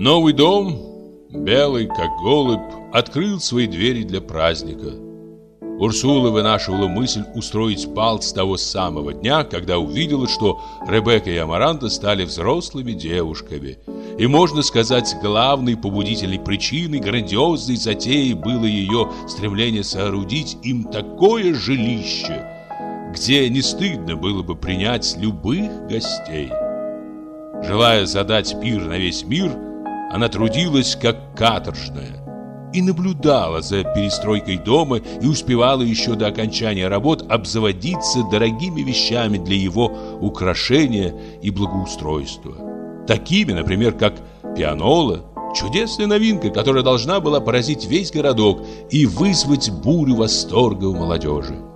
Новый дом, белый как голубь, открыл свои двери для праздника. Урсула вынашивала мысль устроить бал с того самого дня, когда увидела, что Ребекка и Амаранта стали взрослыми девушками. И, можно сказать, главной побудительной причиной грандиозной затеи было ее стремление соорудить им такое жилище, где не стыдно было бы принять любых гостей. Желая задать пир на весь мир – она трудилась как каторжная и наблюдала за перестройкой дома и успевала еще до окончания работ обзаводиться дорогими вещами для его украшения и благоустройства. Такими, например, как пианола, чудесная новинка, которая должна была поразить весь городок и вызвать бурю восторга у молодежи.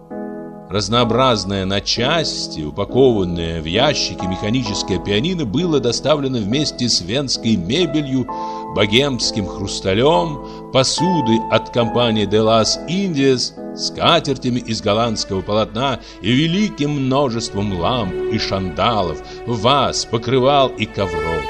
Разнообразное на части, упакованное в ящики механическое пианино было доставлено вместе с венской мебелью, богемским хрусталем, посудой от компании De Las Indies, скатертями из голландского полотна и великим множеством ламп и шандалов, ваз, покрывал и ковров.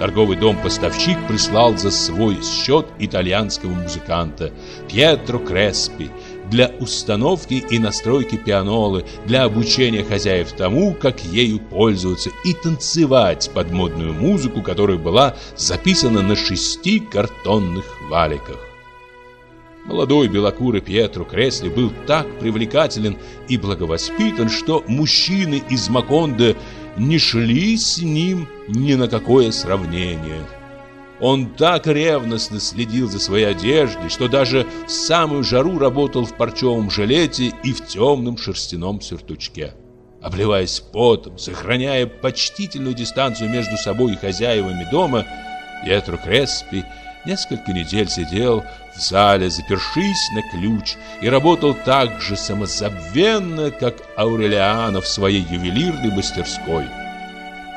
Торговый дом-поставщик прислал за свой счет итальянского музыканта Пьетро Креспи для установки и настройки пианолы, для обучения хозяев тому, как ею пользоваться и танцевать под модную музыку, которая была записана на шести картонных валиках. Молодой белокурый Пьетро Кресли был так привлекателен и благовоспитан, что мужчины из Маконда не шли с ним ни на какое сравнение. Он так ревностно следил за своей одеждой, что даже в самую жару работал в парчевом жилете и в темном шерстяном сюртучке. Обливаясь потом, сохраняя почтительную дистанцию между собой и хозяевами дома, Пьетро Креспи несколько недель сидел в зале, запершись на ключ, и работал так же самозабвенно, как Аурелиано в своей ювелирной мастерской.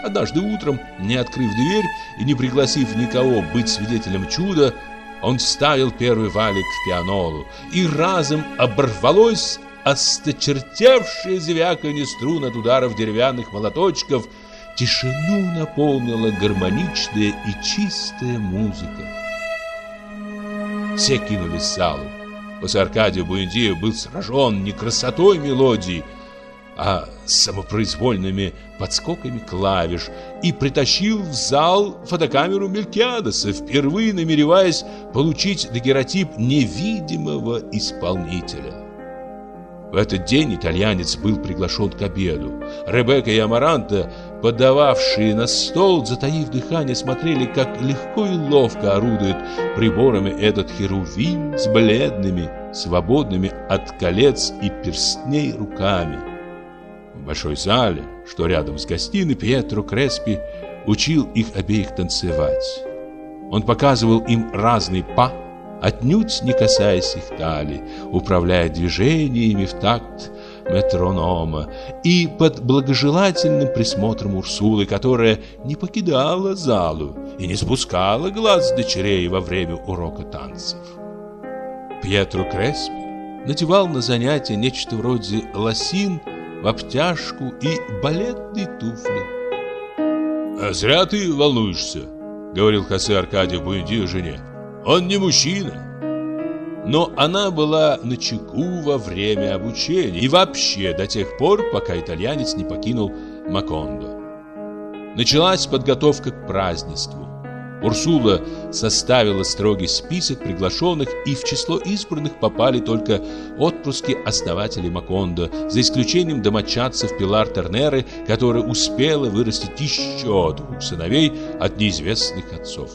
Однажды утром, не открыв дверь и не пригласив никого быть свидетелем чуда, он вставил первый валик в пианолу, и разом оборвалось осточертевшее звяканье струн от ударов деревянных молоточков. Тишину наполнила гармоничная и чистая музыка. Все кинулись в залу. После Аркадия Буэндиев был сражен не красотой мелодии, а самопроизвольными подскоками клавиш и притащил в зал фотокамеру Мелькиадеса, впервые намереваясь получить дагеротип невидимого исполнителя. В этот день итальянец был приглашен к обеду. Ребекка и Амаранта, подававшие на стол, затаив дыхание, смотрели, как легко и ловко орудует приборами этот херувим с бледными, свободными от колец и перстней руками. Большой зале, что рядом с гостиной, Пьетро Креспи учил их обеих танцевать. Он показывал им разные па, отнюдь не касаясь их талии, управляя движениями в такт метронома и под благожелательным присмотром Урсулы, которая не покидала залу и не спускала глаз дочерей во время урока танцев. Пьетро Креспи надевал на занятия нечто вроде лосин – в обтяжку и балетные туфли. «А зря ты волнуешься», — говорил Хосе Аркадий Буэндио жене. «Он не мужчина». Но она была на чеку во время обучения и вообще до тех пор, пока итальянец не покинул Макондо. Началась подготовка к празднеству. Урсула составила строгий список приглашенных, и в число избранных попали только отпрыски основателей Макондо, за исключением домочадцев Пилар Тернеры, которая успела вырастить еще двух сыновей от неизвестных отцов.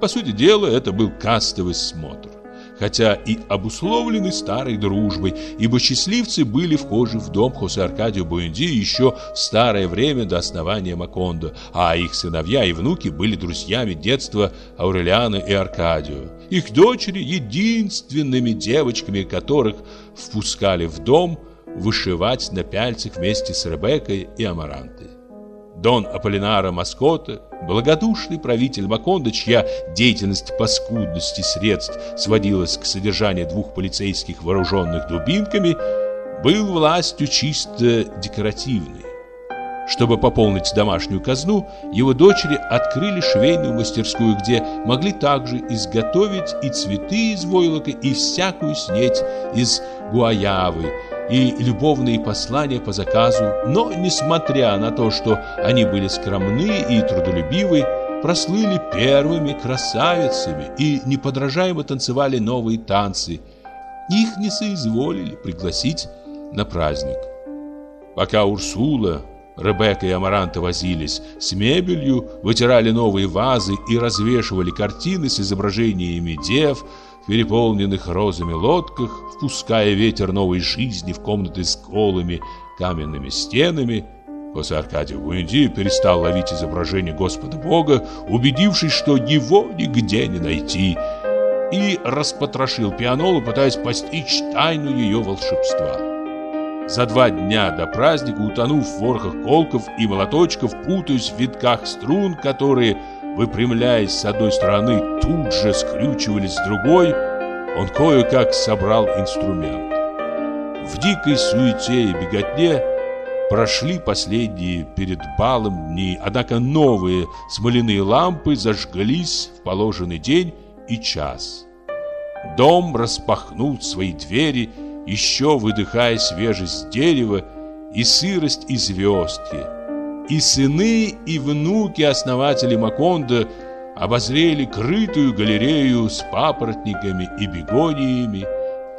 По сути дела, это был кастовый смотр хотя и обусловлены старой дружбой, ибо счастливцы были вхожи в дом Хосе Аркадио Буэнди еще в старое время до основания Макондо, а их сыновья и внуки были друзьями детства Аурелиана и Аркадио. Их дочери единственными девочками, которых впускали в дом вышивать на пяльцах вместе с Ребеккой и Амарантой. Дон Аполлинара Маскота, благодушный правитель Макондо, чья деятельность по скудности средств сводилась к содержанию двух полицейских вооруженных дубинками, был властью чисто декоративной. Чтобы пополнить домашнюю казну, его дочери открыли швейную мастерскую, где могли также изготовить и цветы из войлока, и всякую снеть из гуаявы, и любовные послания по заказу. Но, несмотря на то, что они были скромны и трудолюбивы, прослыли первыми красавицами и неподражаемо танцевали новые танцы. Их не соизволили пригласить на праздник. Пока Урсула, Ребекка и Амаранта возились с мебелью, вытирали новые вазы и развешивали картины с изображениями дев переполненных розами лодках, впуская ветер новой жизни в комнаты с голыми каменными стенами, После Аркадий Буэнди перестал ловить изображение Господа Бога, убедившись, что его нигде не найти, и распотрошил пианолу, пытаясь постичь тайну ее волшебства. За два дня до праздника, утонув в ворхах колков и молоточков, путаясь в витках струн, которые, выпрямляясь с одной стороны, тут же скрючивались с другой, он кое-как собрал инструмент. В дикой суете и беготне прошли последние перед балом дни, однако новые смоляные лампы зажглись в положенный день и час. Дом распахнул свои двери еще выдыхая свежесть дерева и сырость и звездки. И сыны, и внуки основателей Маконда обозрели крытую галерею с папоротниками и бегониями,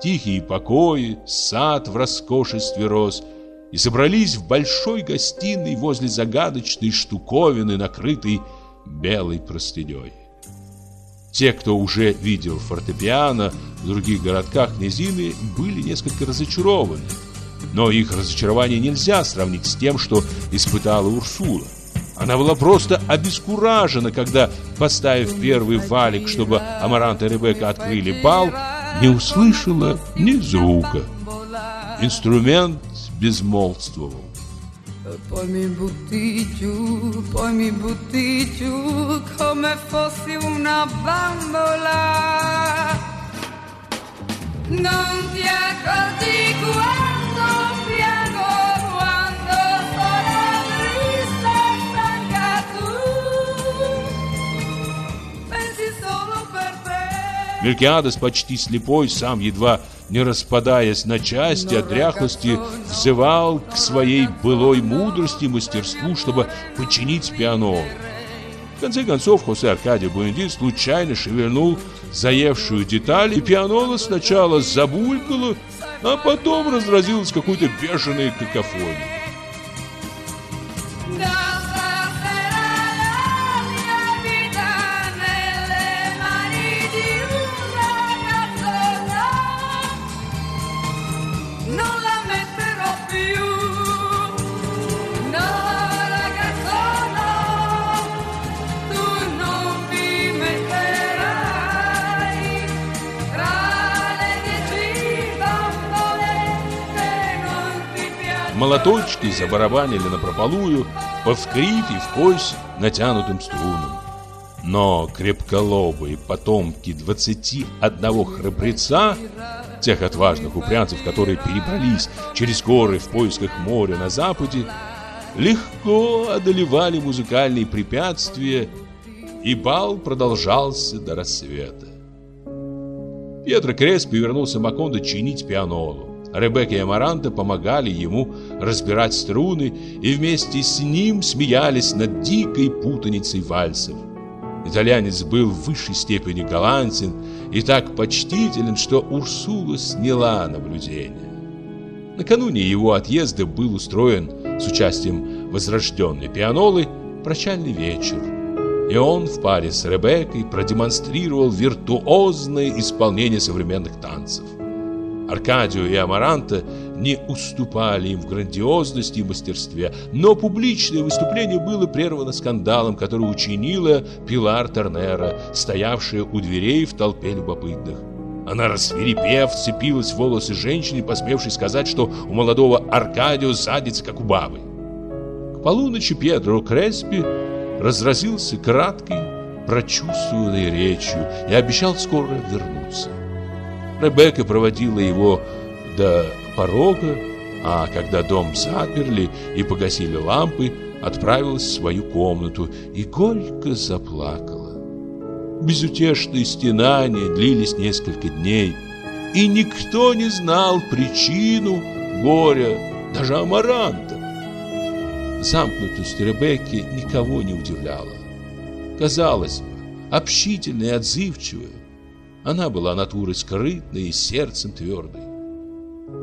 тихие покои, сад в роскошестве роз, и собрались в большой гостиной возле загадочной штуковины, накрытой белой простыней. Те, кто уже видел фортепиано в других городках князины, были несколько разочарованы. Но их разочарование нельзя сравнить с тем, что испытала Урсула. Она была просто обескуражена, когда, поставив первый валик, чтобы Амарант и Ребекка открыли бал, не услышала ни звука. Инструмент безмолвствовал. Poi mi butti giù, poi mi butti giù come fossi una bambola. Non ti accorgi quando piango, e. Мелькиадес, почти слепой, сам едва не распадаясь на части от дряхлости, взывал к своей былой мудрости и мастерству, чтобы починить пиано. В конце концов, Хосе Аркадий Буэнди случайно шевельнул заевшую деталь, и пианола сначала забулькало, а потом разразилась какой-то бешеной какофонией. Молоточки забарабанили на прополую, повскрипь и вкось натянутым струнам. Но крепколобые потомки 21 храбреца, тех отважных упрямцев, которые перебрались через горы в поисках моря на западе, легко одолевали музыкальные препятствия, и бал продолжался до рассвета. Пьетро Креспи вернулся Макондо чинить пианолу. Ребекка и Амаранта помогали ему разбирать струны и вместе с ним смеялись над дикой путаницей вальсов. Итальянец был в высшей степени галантен и так почтителен, что Урсула сняла наблюдение. Накануне его отъезда был устроен с участием возрожденной пианолы прощальный вечер. И он в паре с Ребеккой продемонстрировал виртуозное исполнение современных танцев. Аркадио и Амаранта не уступали им в грандиозности и мастерстве, но публичное выступление было прервано скандалом, который учинила Пилар Тернера, стоявшая у дверей в толпе любопытных. Она, рассверепев, вцепилась в волосы женщины, посмевшей сказать, что у молодого Аркадио задница, как у бабы. К полуночи Педро Креспи разразился краткой, прочувствованной речью и обещал скоро вернуться. Ребекка проводила его до порога А когда дом заперли и погасили лампы, отправилась в свою комнату и горько заплакала. Безутешные стенания длились несколько дней, и никто не знал причину горя, даже Амаранта. Замкнутость Ребекки никого не удивляла. Казалось бы, общительная и отзывчивая, она была натурой скрытной и сердцем твердой.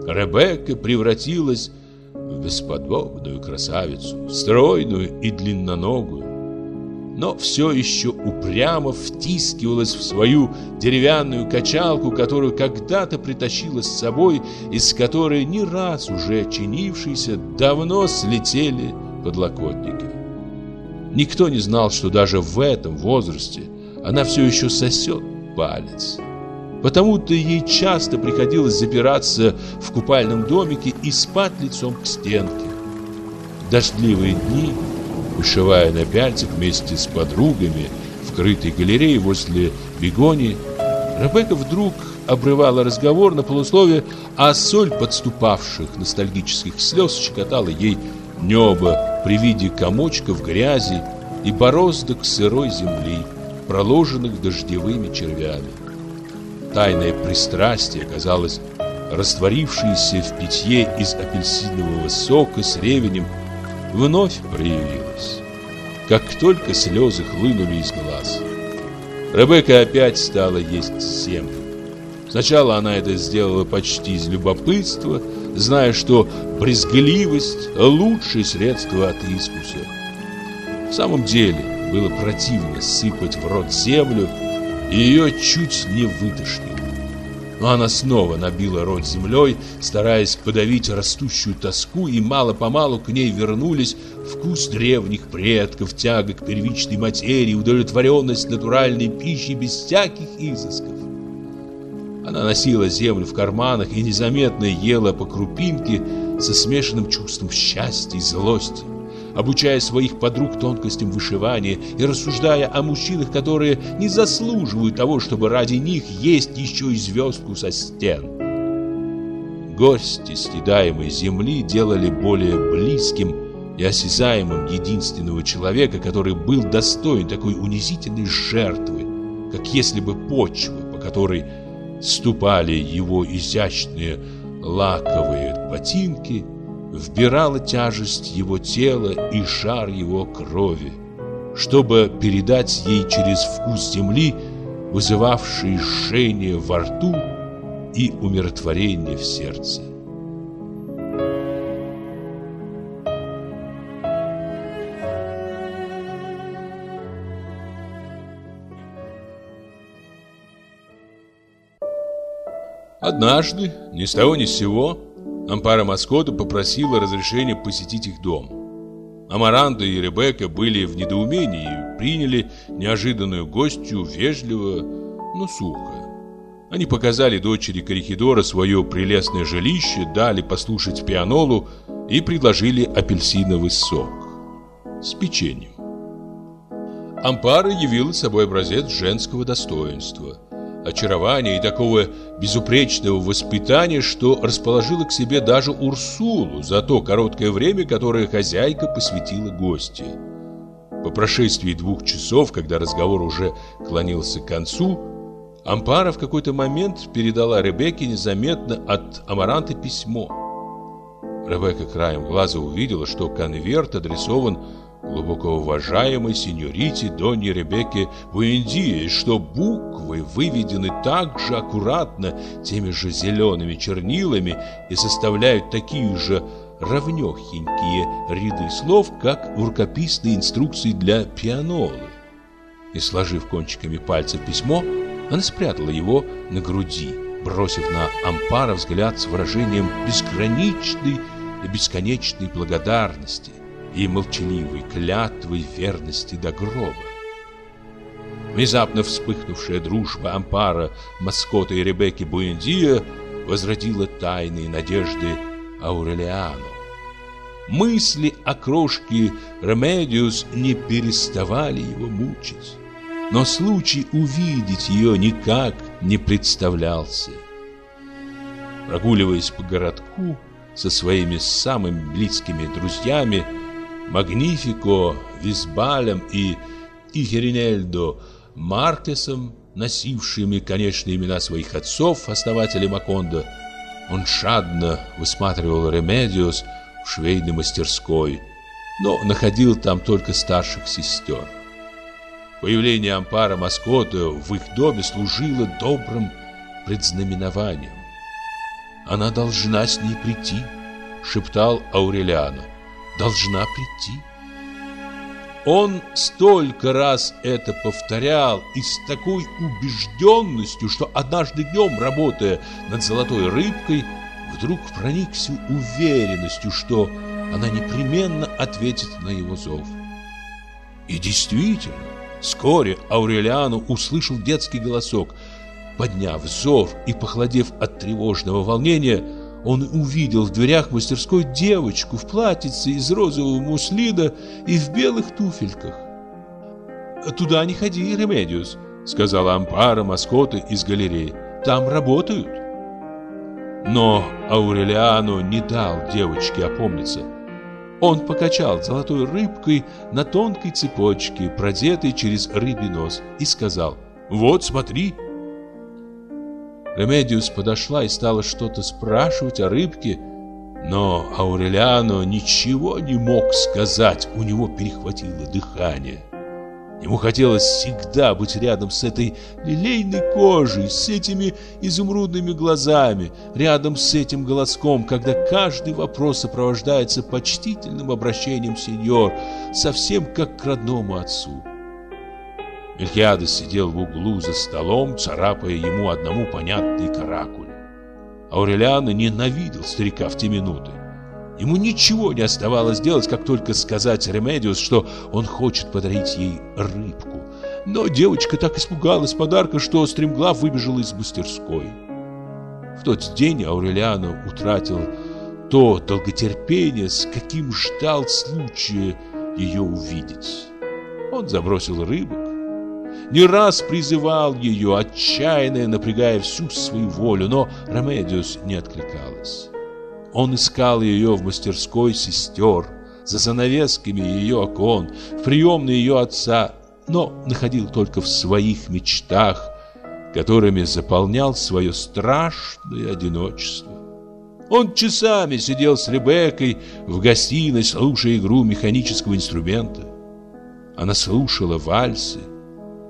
Ребекка превратилась в бесподобную красавицу, стройную и длинноногую, но все еще упрямо втискивалась в свою деревянную качалку, которую когда-то притащила с собой, из которой не раз уже чинившиеся давно слетели подлокотники. Никто не знал, что даже в этом возрасте она все еще сосет палец. Потому-то ей часто приходилось запираться в купальном домике и спать лицом к стенке. Дождливые дни, вышивая на пяльцах вместе с подругами в крытой галерее возле бегони, Ребекка вдруг обрывала разговор на полусловие, а соль подступавших ностальгических слез щекотала ей небо при виде комочков грязи и бороздок сырой земли, проложенных дождевыми червями. Тайное пристрастие, казалось, растворившееся в питье из апельсинового сока с ревенем, вновь проявилось. Как только слезы хлынули из глаз. Ребекка опять стала есть землю. Сначала она это сделала почти из любопытства, зная, что брезгливость – лучшее средство от искуса. В самом деле было противно сыпать в рот землю, и ее чуть не вытошнило. Но она снова набила рот землей, стараясь подавить растущую тоску, и мало-помалу к ней вернулись вкус древних предков, тяга к первичной материи, удовлетворенность натуральной пищей без всяких изысков. Она носила землю в карманах и незаметно ела по крупинке со смешанным чувством счастья и злости, обучая своих подруг тонкостям вышивания и рассуждая о мужчинах, которые не заслуживают того, чтобы ради них есть еще и звездку со стен. Гости, стедаемой земли, делали более близким и осязаемым единственного человека, который был достоин такой унизительной жертвы, как если бы почва, по которой ступали его изящные лаковые ботинки, вбирала тяжесть его тела и шар его крови, чтобы передать ей через вкус земли, вызывавший жжение во рту и умиротворение в сердце. Однажды, ни с того ни с сего, Ампара Маскота попросила разрешения посетить их дом. Амаранта и Ребекка были в недоумении и приняли неожиданную гостью вежливо, но сухо. Они показали дочери Корихидора свое прелестное жилище, дали послушать пианолу и предложили апельсиновый сок с печеньем. Ампара явила собой образец женского достоинства – очарования и такого безупречного воспитания, что расположила к себе даже Урсулу за то короткое время, которое хозяйка посвятила гости. По прошествии двух часов, когда разговор уже клонился к концу, Ампара в какой-то момент передала Ребекке незаметно от Амаранта письмо. Ребекка краем глаза увидела, что конверт адресован глубоко уважаемой сеньорите Донье Ребекке Буэндии, что буквы выведены так же аккуратно теми же зелеными чернилами и составляют такие же равнёхенькие ряды слов, как в рукописной инструкции для пианолы. И сложив кончиками пальцев письмо, она спрятала его на груди, бросив на Ампара взгляд с выражением безграничной и бесконечной благодарности – и молчаливой клятвой верности до гроба. Внезапно вспыхнувшая дружба Ампаро Москоте и Ребекки Буэндия возродила тайные надежды Аурелиано. Мысли о крошке Ремедиос не переставали его мучить, но случай увидеть ее никак не представлялся. Прогуливаясь по городку, со своими самыми близкими друзьями Магнифико Висбалем и Херинельдо Маркесом, носившими, конечно, имена своих отцов, основателей Макондо, он жадно высматривал Ремедиос в швейной мастерской, но находил там только старших сестер. Появление Ампаро Москоте в их доме служило добрым предзнаменованием. «Она должна с ней прийти», — шептал Аурелиано. «Должна прийти». Он столько раз это повторял и с такой убежденностью, что однажды днем, работая над золотой рыбкой, вдруг проникся уверенностью, что она непременно ответит на его зов. И действительно, вскоре Аурелиану услышал детский голосок. Подняв взор и похолодев от тревожного волнения, он увидел в дверях мастерской девочку в платьице из розового муслина и в белых туфельках. «Туда не ходи, Ремедиос», — сказала Ампаро Москоте из галереи. «Там работают». Но Аурелиано не дал девочке опомниться. Он покачал золотой рыбкой на тонкой цепочке, продетой через рыбий нос, и сказал «Вот, смотри». Ремедиос подошла и стала что-то спрашивать о рыбке, но Аурелиано ничего не мог сказать, у него перехватило дыхание. Ему хотелось всегда быть рядом с этой лилейной кожей, с этими изумрудными глазами, рядом с этим голоском, когда каждый вопрос сопровождается почтительным обращением сеньор, совсем как к родному отцу. Мелькиадес сидел в углу за столом, царапая ему одному понятные каракули. Аурелиано ненавидел старика в те минуты. Ему ничего не оставалось делать, как только сказать Ремедиос, что он хочет подарить ей рыбку. Но девочка так испугалась подарка, что стремглав выбежала из мастерской. В тот день Аурелиано утратил то долготерпение, с каким ждал случая ее увидеть. Он забросил рыбок, не раз призывал ее, отчаянно напрягая всю свою волю, но Ремедиос не откликалась. Он искал ее в мастерской сестер, за занавесками ее окон, в приемной ее отца, но находил только в своих мечтах, которыми заполнял свое страшное одиночество. Он часами сидел с Ребеккой в гостиной, слушая игру механического инструмента. Она слушала вальсы,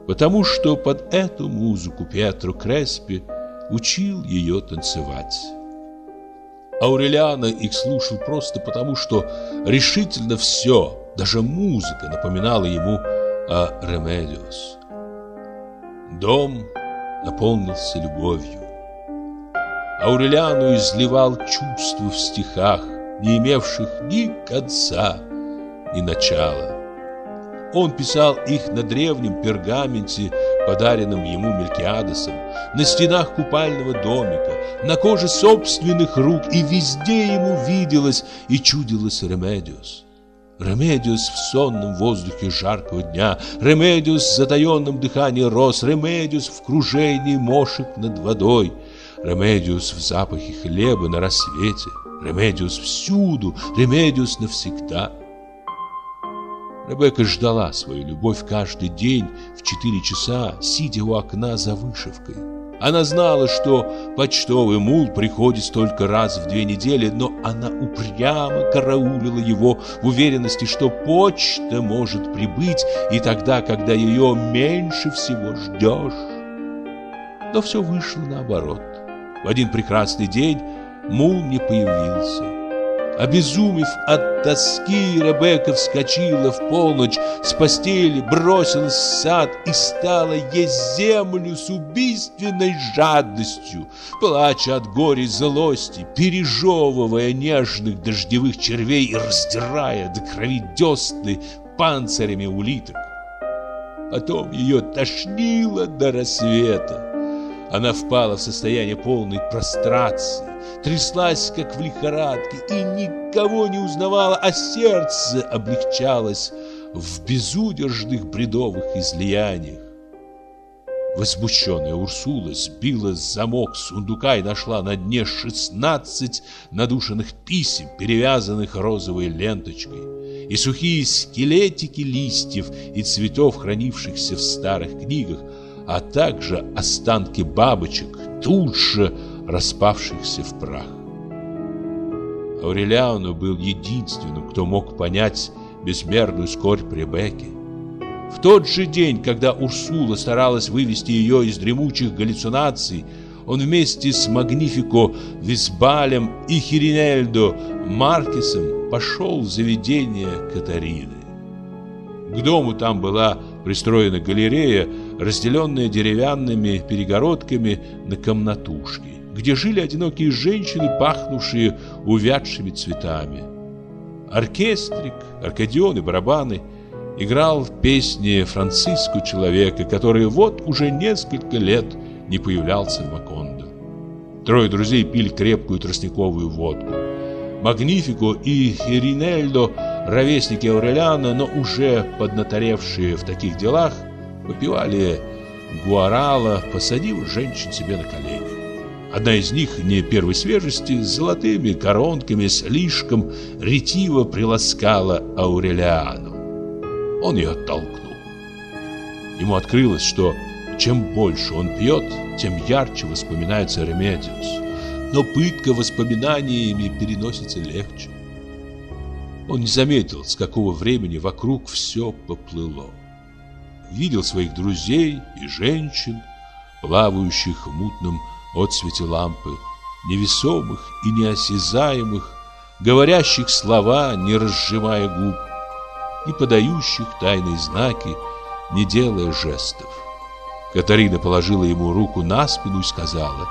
потому что под эту музыку Пьетро Креспи учил ее танцевать. Аурелиано их слушал просто потому, что решительно все, даже музыка, напоминала ему о Ремедиос. Дом наполнился любовью. Аурелиано изливал чувства в стихах, не имевших ни конца, ни начала. Он писал их на древнем пергаменте, подаренном ему Мелькиадесом, на стенах купального домика, на коже собственных рук, и везде ему виделось и чудилось Ремедиос. Ремедиос в сонном воздухе жаркого дня, Ремедиос в затаенном дыхании роз, Ремедиос в кружении мошек над водой, Ремедиос в запахе хлеба на рассвете, Ремедиос всюду, Ремедиос навсегда — Ребекка ждала свою любовь каждый день в четыре часа, сидя у окна за вышивкой. Она знала, что почтовый мул приходит только раз в две недели, но она упрямо караулила его в уверенности, что почта может прибыть и тогда, когда ее меньше всего ждешь. Но все вышло наоборот. В один прекрасный день мул не появился. Обезумев от тоски, Ребекка вскочила в полночь с постели, бросилась в сад и стала есть землю с убийственной жадностью, плача от горя и злости, пережевывая нежных дождевых червей и раздирая до крови десны панцирями улиток. Потом ее тошнило до рассвета. Она впала в состояние полной прострации, тряслась, как в лихорадке, и никого не узнавала, а сердце облегчалось в безудержных бредовых излияниях. Возмущенная Урсула сбила замок сундука и нашла на дне 16 надушенных писем, перевязанных розовой ленточкой, и сухие скелетики листьев и цветов, хранившихся в старых книгах, а также останки бабочек, тут же распавшихся в прах. Аурелиану был единственным, кто мог понять безмерную скорбь Ребекки. В тот же день, когда Урсула старалась вывести ее из дремучих галлюцинаций, он вместе с Магнифико Висбалем и Хиринельдо Маркесом пошел в заведение Катарины. К дому там была пристроена галерея, разделенная деревянными перегородками на комнатушки, где жили одинокие женщины, пахнувшие увядшими цветами. Оркестрик, аккордеон и барабаны – играл песни Франциску человека, который вот уже несколько лет не появлялся в Макондо. Трое друзей пили крепкую тростниковую водку. Магнифико и Херинельдо, ровесники Аурелиано, но уже поднаторевшие в таких делах, выпивали гуарапо, посадив женщин себе на колени. Одна из них, не первой свежести, с золотыми коронками, слишком ретиво приласкала Аурелиано он ее оттолкнул. Ему открылось, что чем больше он пьет, тем ярче воспоминается Ремедиос. Но пытка воспоминаниями переносится легче. Он не заметил, с какого времени вокруг все поплыло. Видел своих друзей и женщин, плавающих в мутном отсвете лампы, невесомых и неосязаемых, говорящих слова, не разжимая губ, и подающих тайные знаки, не делая жестов. Катарина положила ему руку на спину и сказала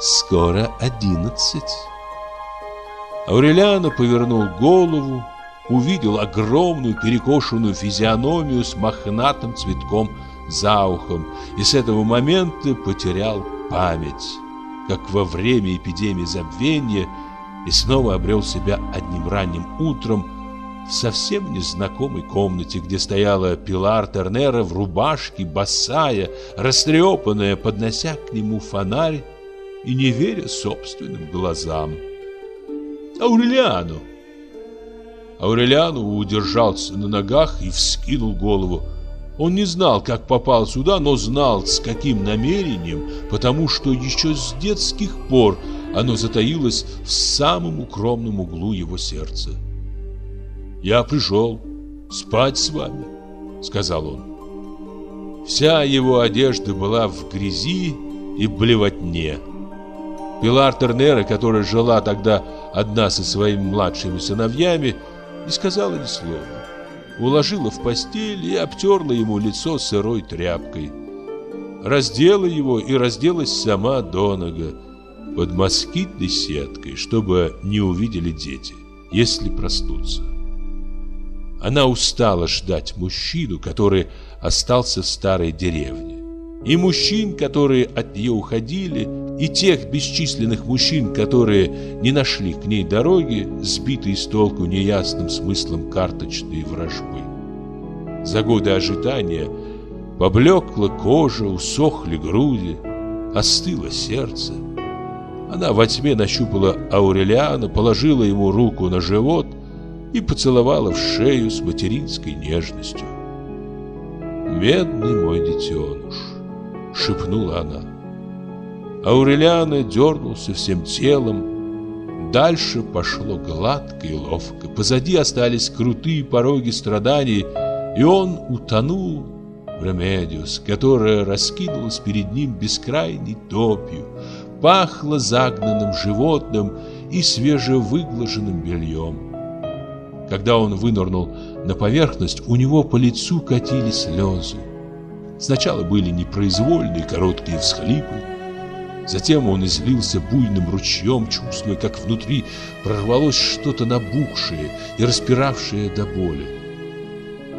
«Скоро одиннадцать». Аурелиано повернул голову, увидел огромную перекошенную физиономию с мохнатым цветком за ухом и с этого момента потерял память, как во время эпидемии забвения, и снова обрел себя одним ранним утром в совсем незнакомой комнате, где стояла Пилар Тернера в рубашке, босая, растрепанная, поднося к нему фонарь и не веря собственным глазам. «Аурелиану!» Аурелиану удержался на ногах и вскинул голову. Он не знал, как попал сюда, но знал, с каким намерением, потому что еще с детских пор оно затаилось в самом укромном углу его сердца. «Я пришел спать с вами», — сказал он. Вся его одежда была в грязи и блевотне. Пилар Тернера, которая жила тогда одна со своими младшими сыновьями, не сказала ни слова. Уложила в постель и обтерла ему лицо сырой тряпкой. Раздела его и разделась сама до нога под москитной сеткой, чтобы не увидели дети, если простудся. Она устала ждать мужчину, который остался в старой деревне. И мужчин, которые от нее уходили, и тех бесчисленных мужчин, которые не нашли к ней дороги, сбитые с толку неясным смыслом карточной вражбы. За годы ожидания поблекла кожа, усохли груди, остыло сердце. Она во тьме нащупала Аурелиана, положила ему руку на живот и поцеловала в шею с материнской нежностью. «Бедный мой детеныш!» — шепнула она. Аурелиано дернулся всем телом. Дальше пошло гладко и ловко. Позади остались крутые пороги страданий, и он утонул в Ремедиос, которая раскинулась перед ним бескрайней топью, пахло загнанным животным и свежевыглаженным бельем. Когда он вынырнул на поверхность, у него по лицу катились слезы. Сначала были непроизвольные короткие всхлипы, Затем он излился буйным ручьем, чувствуя, как внутри прорвалось что-то набухшее и распиравшее до боли.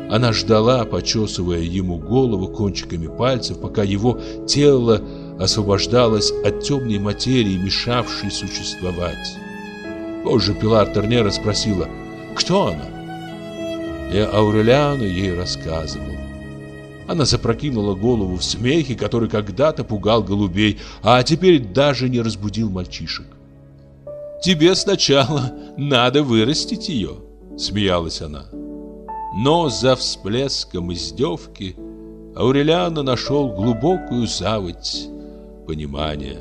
Она ждала, почесывая ему голову кончиками пальцев, пока его тело освобождалось от темной материи, мешавшей существовать. Позже Пилар Тернера спросила – кто она? И Аурелиану ей рассказывал. Она запрокинула голову в смехе, который когда-то пугал голубей, а теперь даже не разбудил мальчишек. «Тебе сначала надо вырастить ее», — смеялась она. Но за всплеском издевки Аурелиано нашел глубокую заводь понимания.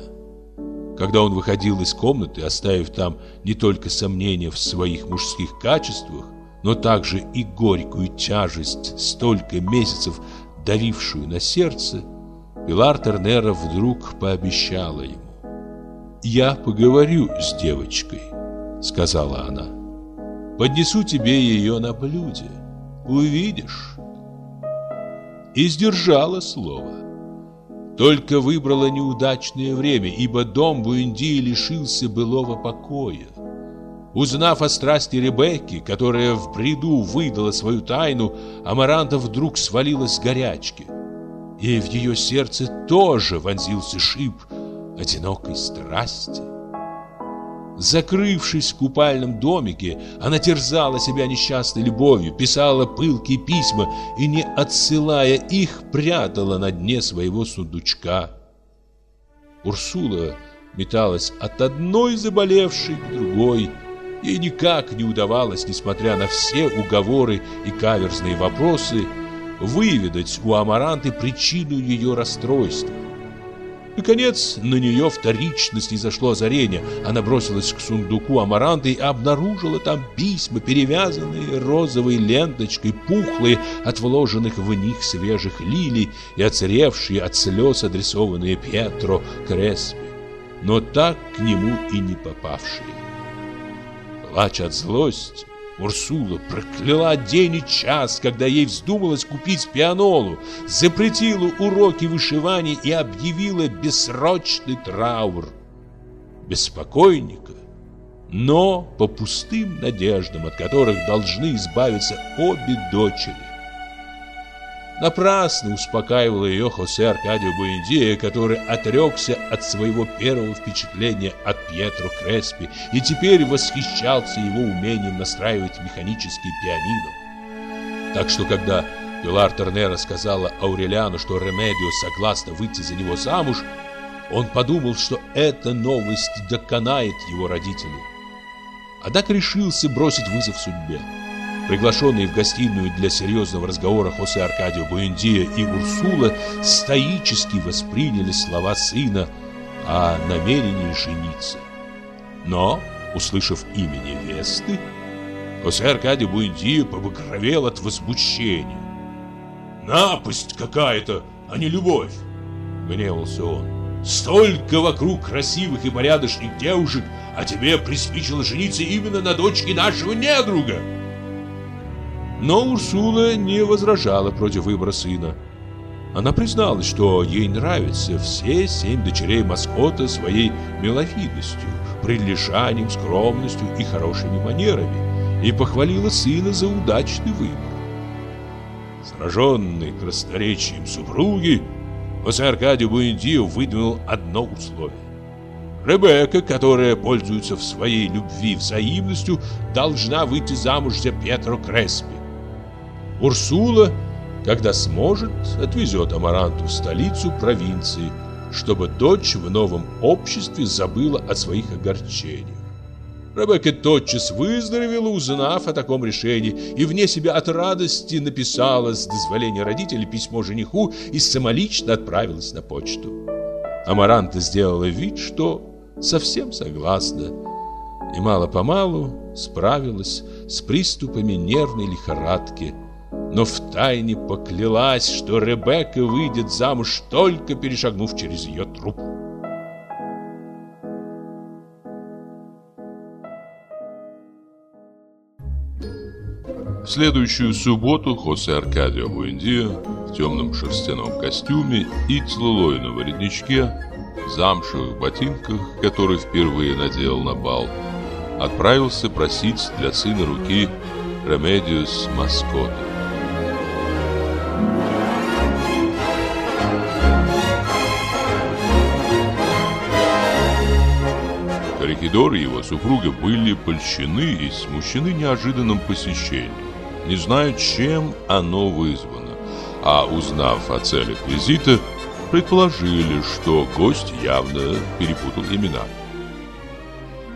Когда он выходил из комнаты, оставив там не только сомнения в своих мужских качествах, но также и горькую тяжесть столько месяцев давившую на сердце, Пилар Тернера вдруг пообещала ему. «Я поговорю с девочкой», — сказала она. «Поднесу тебе ее на блюде. Увидишь». И сдержала слово. Только выбрала неудачное время, ибо дом Буэндии лишился былого покоя. Узнав о страсти Ребекки, которая в бреду выдала свою тайну, Амаранта вдруг свалилась с горячки. И в ее сердце тоже вонзился шип одинокой страсти. Закрывшись в купальном домике, она терзала себя несчастной любовью, писала пылкие письма и, не отсылая их, прятала на дне своего сундучка. Урсула металась от одной заболевшей к другой, Ей никак не удавалось, несмотря на все уговоры и каверзные вопросы, выведать у Амаранты причину ее расстройства. Наконец, на нее вторично снизошло озарение. Она бросилась к сундуку Амаранты и обнаружила там письма, перевязанные розовой ленточкой, пухлые от вложенных в них свежих лилий и оцаревшие от слез, адресованные Пьетро Креспи, но так к нему и не попавшие. Плача от злости, Урсула прокляла день и час, когда ей вздумалось купить пианолу, запретила уроки вышивания и объявила бессрочный траур. Беспокойника, но по пустым надеждам, от которых должны избавиться обе дочери. Напрасно успокаивал ее Хосе Аркадио Буэндия, который отрекся от своего первого впечатления от Пьетро Креспи и теперь восхищался его умением настраивать механический пианино. Так что когда Пилар Тернера сказала Аурелиану, что Ремедио согласна выйти за него замуж, он подумал, что эта новость доконает его родителей. Однако решился бросить вызов судьбе. Приглашенные в гостиную для серьезного разговора Хосе Аркадио Буэндия и Урсула стоически восприняли слова сына о намерении жениться. Но, услышав имя невесты, Хосе Аркадио Буэндия побагровел от возмущения. «Напасть какая-то, а не любовь!» — гневался он. «Столько вокруг красивых и порядочных девушек, а тебе приспичило жениться именно на дочке нашего недруга!» Но Урсула не возражала против выбора сына. Она призналась, что ей нравятся все семь дочерей маскота своей миловидностью, прилежанием, скромностью и хорошими манерами, и похвалила сына за удачный выбор. Сраженный красноречием супруги, Хосе Аркадий Буэндио выдвинул одно условие. Ребекка, которая пользуется в своей любви взаимностью, должна выйти замуж за Петро Креспи. Урсула, когда сможет, отвезет Амаранту в столицу провинции, чтобы дочь в новом обществе забыла о своих огорчениях. Ребекка тотчас выздоровела, узнав о таком решении, и вне себя от радости написала с дозволения родителей письмо жениху и самолично отправилась на почту. Амаранта сделала вид, что совсем согласна, и мало-помалу справилась с приступами нервной лихорадки – но втайне поклялась, что Ребекка выйдет замуж только перешагнув через ее труп. В следующую субботу Хосе Аркадио Буэндиа в темном шерстяном костюме и целлулоидном воротничке, замшевых ботинках, который впервые надел на бал, отправился просить для сына руки Ремедиос Москоте. Коррехидор и его супруга были польщены и смущены неожиданным посещением. Не знаю, чем оно вызвано. а узнав о целях визита, предположили, что гость явно перепутал имена.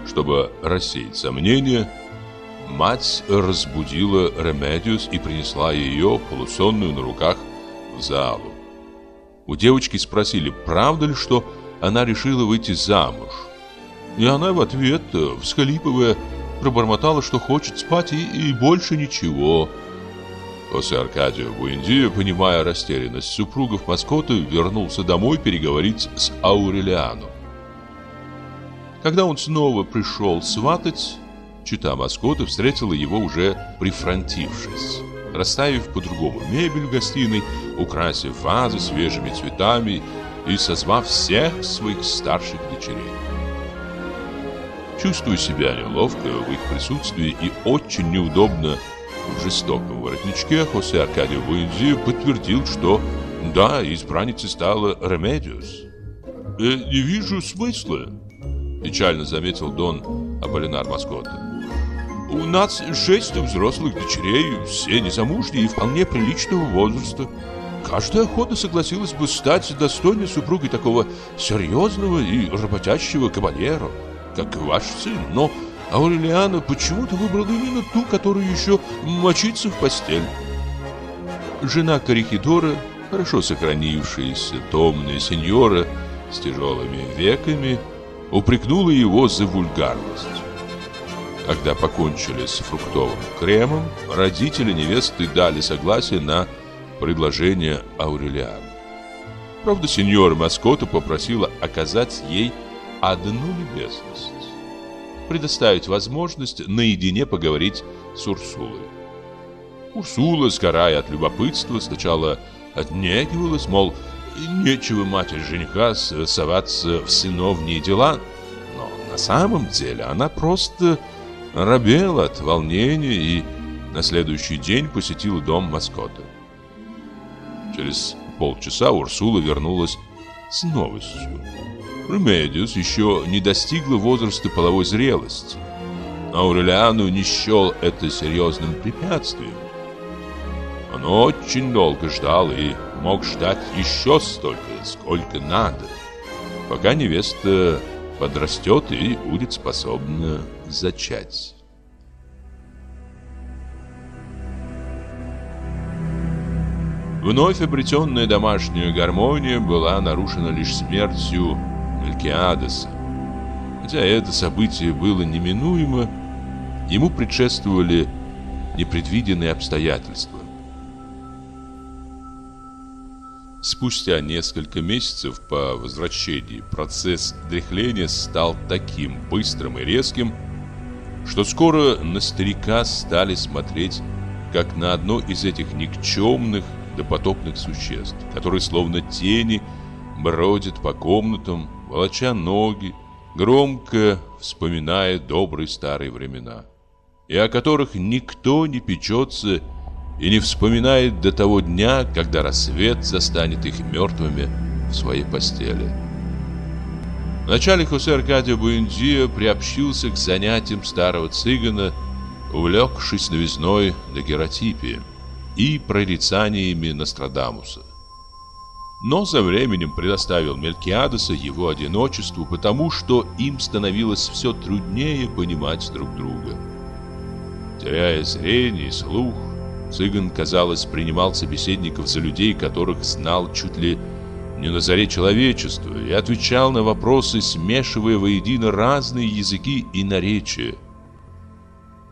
Чтобы рассеять сомнения, мать разбудила Ремедиос и принесла ее, полусонную на руках, в залу. У девочки спросили, правда ли, что она решила выйти замуж. И она в ответ, всхлипывая, пробормотала, что хочет спать и, и больше ничего. Хосе Аркадио Буэндия, понимая растерянность супругов Москоте, вернулся домой переговорить с Аурелиано. Когда он снова пришел сватать, чета Москоте встретила его уже прифрантившись, расставив по-другому мебель в гостиной, украсив вазы свежими цветами и созвав всех своих старших дочерей. Чувствуя себя неловко в их присутствии и очень неудобно в жестоком воротничке, Хосе Аркадио Буэндия подтвердил, что да, избранницей стала Ремедиос. «Э, «Не вижу смысла», – печально заметил Дон Аполлинар Маскотта. «У нас шесть взрослых дочерей, все незамужние и вполне приличного возраста. Каждая охотно согласилась бы стать достойной супругой такого серьезного и работящего кавалера, как ваш сын, но Аурелиана почему-то выбрала именно ту, которая еще мочится в постель. Жена Корихидора, хорошо сохранившаяся томная сеньора с тяжелыми веками, упрекнула его за вульгарность. Когда покончили с фруктовым кремом, родители невесты дали согласие на предложение Аурелиана. Правда, сеньора Маскота попросила оказать ей одну любезность. Предоставить возможность наедине поговорить с Урсулой. Урсула, сгорая от любопытства, сначала отнекивалась, мол, нечего матери жениха соваться в сыновние дела. Но на самом деле она просто робела от волнения и на следующий день посетила дом Москоте. Через полчаса Урсула вернулась с новостью. Ремедиос еще не достигла возраста половой зрелости. Аурелиану не счел это серьезным препятствием. Он очень долго ждал и мог ждать еще столько, сколько надо, пока невеста подрастет и будет способна зачать. Вновь обретенная домашняя гармония была нарушена лишь смертью Мелькиадеса. Хотя это событие было неминуемо, ему предшествовали непредвиденные обстоятельства. Спустя несколько месяцев по возвращении процесс дряхления стал таким быстрым и резким, что скоро на старика стали смотреть как на одно из этих никчемных допотопных существ, которые словно тени бродят по комнатам, волоча ноги, громко вспоминая добрые старые времена, и о которых никто не печется и не вспоминает до того дня, когда рассвет застанет их мертвыми в своей постели. Вначале Хосе Аркадио Буэндио приобщился к занятиям старого цыгана, увлекшись новизной дагеротипии и прорицаниями Нострадамуса. Но со временем предоставил Мелькиадеса его одиночеству, потому что им становилось все труднее понимать друг друга. Теряя зрение и слух, цыган, казалось, принимал собеседников за людей, которых знал чуть ли не на заре человечества, и отвечал на вопросы, смешивая воедино разные языки и наречия.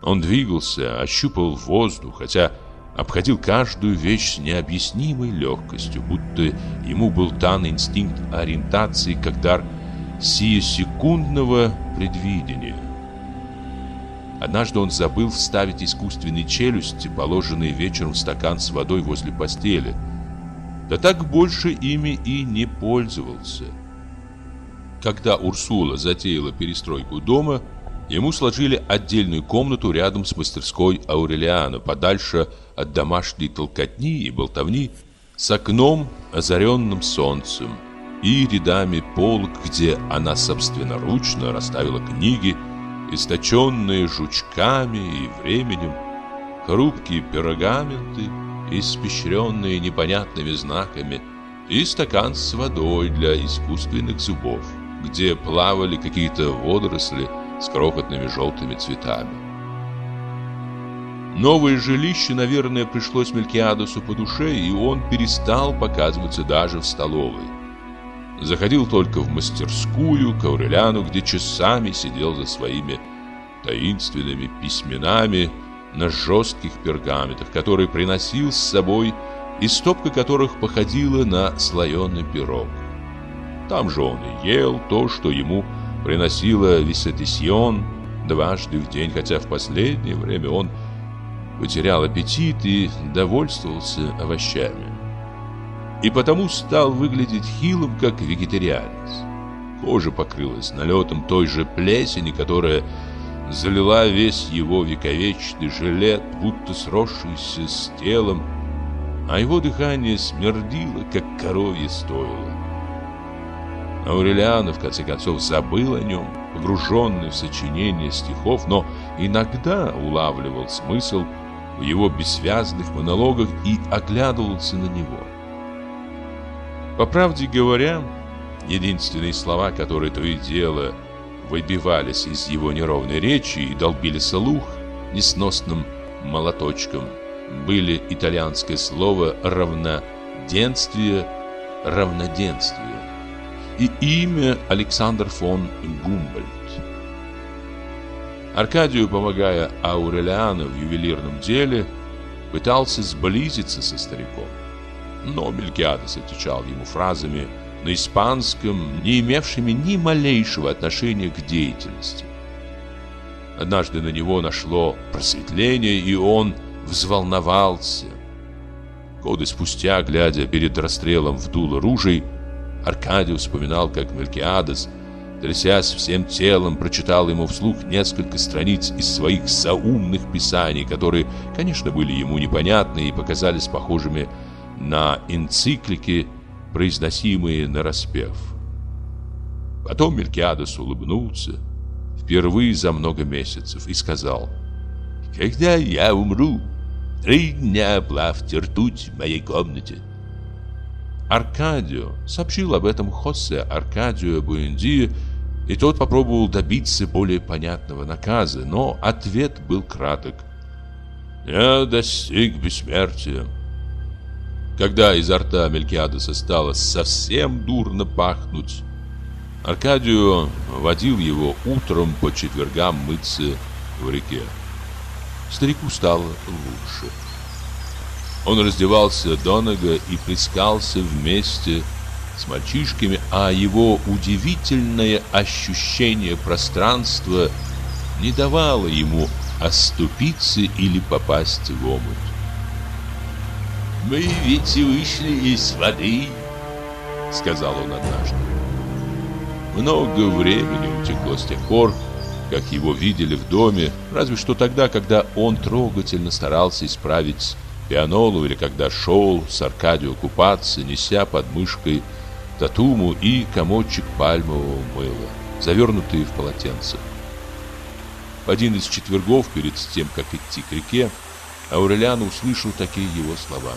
Он двигался, ощупал воздух, хотя обходил каждую вещь с необъяснимой легкостью, будто ему был дан инстинкт ориентации как дар сиесекундного предвидения. Однажды он забыл вставить искусственные челюсти, положенные вечером в стакан с водой возле постели. Да так больше ими и не пользовался. Когда Урсула затеяла перестройку дома, ему сложили отдельную комнату рядом с мастерской Аурелиана, подальше от домашней толкотни и болтовни, с окном, озаренным солнцем, и рядами полок, где она собственноручно расставила книги, источенные жучками и временем, хрупкие пергаменты испещренные непонятными знаками, и стакан с водой для искусственных зубов, где плавали какие-то водоросли с крохотными желтыми цветами. Новое жилище, наверное, пришлось Мелькиадосу по душе, и он перестал показываться даже в столовой. Заходил только в мастерскую к Ауреляну, где часами сидел за своими таинственными письменами на жестких пергаментах, которые приносил с собой и стопка которых походила на слоеный пирог. Там же он и ел то, что ему приносила Висетисьон дважды в день, хотя в последнее время он потерял аппетит и довольствовался овощами. И потому стал выглядеть хилым, как вегетарианец. Кожа покрылась налетом той же плесени, которая залила весь его вековечный жилет, будто сросшийся с телом, а его дыхание смердило, как коровье стоило. Аурелиано, в конце концов, забыл о нем, погруженный в сочинение стихов, но иногда улавливал смысл в его бессвязных монологах и оглядывался на него. По правде говоря, единственные слова, которые то и дело выбивались из его неровной речи и долбили слух несносным молоточком, были итальянское слово «равноденствие», «равноденствие» и имя Александр фон Гумбольд. Аркадию, помогая Аурелиану в ювелирном деле, пытался сблизиться со стариком. Но Мелькиадес отвечал ему фразами на испанском, не имевшими ни малейшего отношения к деятельности. Однажды на него нашло просветление, и он взволновался. Годы спустя, глядя перед расстрелом в дуло ружей, Аркадий вспоминал, как Мелькиадес трясясь всем телом, прочитал ему вслух несколько страниц из своих заумных писаний, которые, конечно, были ему непонятны и показались похожими на энциклики, произносимые на распев. Потом Мелькиадес улыбнулся, впервые за много месяцев, и сказал, «Когда я умру, три дня плавьте ртуть в моей комнате». Аркадио сообщил об этом Хосе Аркадио Буэндио, и тот попробовал добиться более понятного наказа, но ответ был краток. «Я достиг бессмертия». Когда изо рта Мелькиадеса стало совсем дурно пахнуть, Аркадию водил его утром по четвергам мыться в реке. Старику стало лучше. Он раздевался до нога и плескался вместе с мальчишками, а его удивительное ощущение пространства не давало ему оступиться или попасть в омут. «Мы ведь вышли из воды», — сказал он однажды. Много времени утекло с тех пор, как его видели в доме, разве что тогда, когда он трогательно старался исправить пианолу или когда шел с Аркадио купаться, неся под мышкой татуму и комочек пальмового мыла, завернутые в полотенце. В один из четвергов, перед тем, как идти к реке, Аурелиан услышал такие его слова.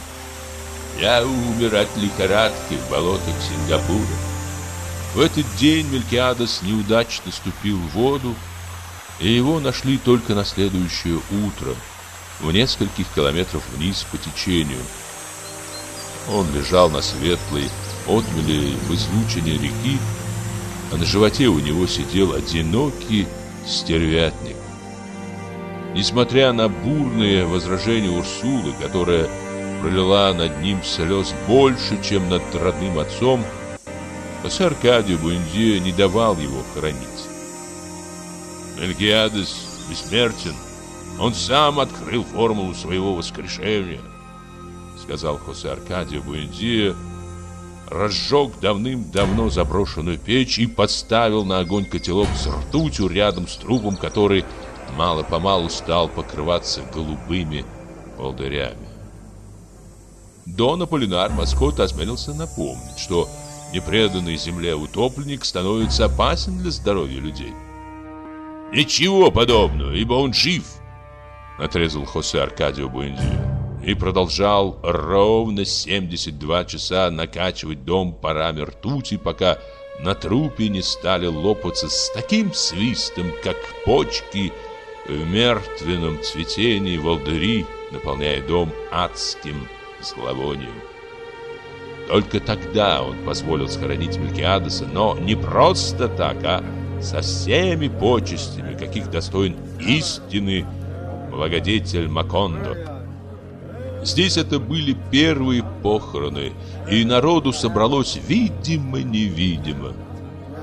«Я умер от лихорадки в болотах Сингапура». В этот день Мелькиадес неудачно ступил в воду, и его нашли только на следующее утро, в нескольких километров вниз по течению. Он лежал на светлой, отмели в излучине реки, а на животе у него сидел одинокий стервятник. Несмотря на бурные возражения Урсулы, которая пролила над ним слез больше, чем над родным отцом, Хосе Аркадий Буэндио не давал его хоронить. Мелькиадес бессмертен. Он сам открыл формулу своего воскрешения, сказал Хосе Аркадий Буэндио, разжег давным-давно заброшенную печь и поставил на огонь котелок с ртутью рядом с трупом, который мало-помалу стал покрываться голубыми волдырями. Дон Аполлинар Маскот осмелился напомнить, что непреданный земле утопленник становится опасен для здоровья людей. «Ничего подобного, ибо он жив!» Отрезал Хосе Аркадио Буэндио. и продолжал ровно 72 часа накачивать дом парами ртути, пока на трупе не стали лопаться с таким свистом, как почки в мертвенном цветении волдыри, наполняя дом адским зловонием. Только тогда он позволил схоронить Мелькиадеса, но не просто так, а со всеми почестями, каких достоин истинный благодетель Макондо. Здесь это были первые похороны, и народу собралось видимо-невидимо.